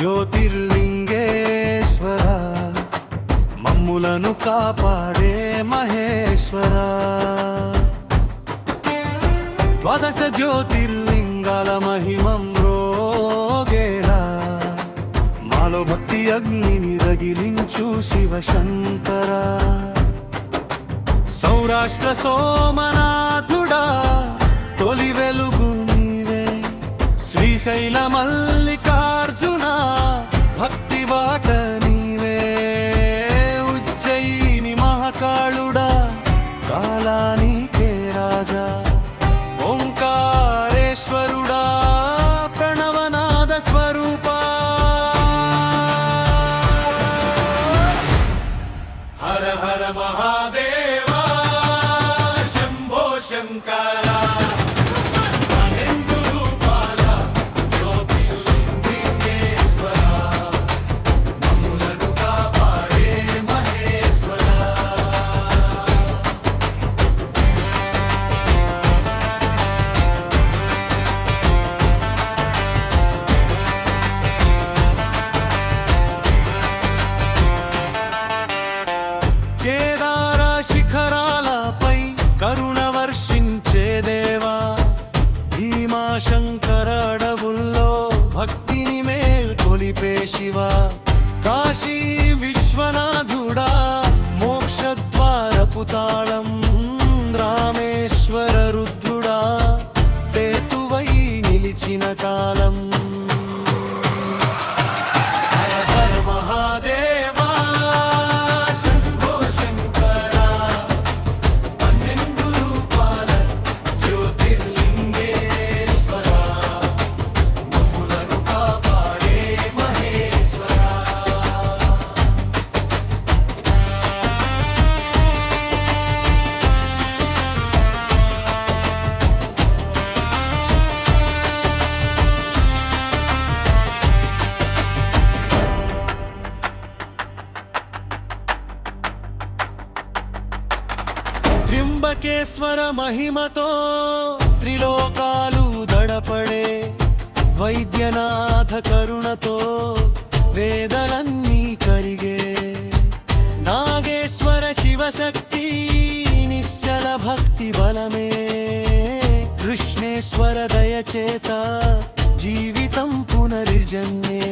జ్యోతిర్లింగేశ్వర మమ్ములను కాపాడే మహేశ్వర. ద్వాదశ జ్యోతిర్లింగాల మహిమం రోగేలా మాలో భక్తి అగ్నిని రగిలించు శివశంకర. సౌరాష్ట్ర సోమనాథుడా తొలి వెలుగు నీవే శ్రీశైల అర్జున భక్తి బాట నీవే. ఉజ్జయిని మహాకాళుడా కాలానికే రాజా. ఓంకారేశ్వరుడా ప్రణవనాద స్వరూపా. హర హర మహాదేవ. శిఖరాలపై కరుణ వర్షించే దేవా భీమా శంకర అడవుల్లో భక్తిని మేల్కొలిపే శివ. కాశీ విశ్వనాథుడా మోక్షద్వారపు తాళం రామేశ్వర రుద్రుడా సేతువై నిలిచిన కాలం. త్రింబకేశ్వర మహిమతో త్రిలోకాలు దడపడే వైద్యనాథ కరుణతో వేదలన్నీ కరిగే నాగేశ్వర శివశక్తి నిశ్చల భక్తి బలమే. కృష్ణేశ్వర దయచేత జీవితం పునర్జన్మే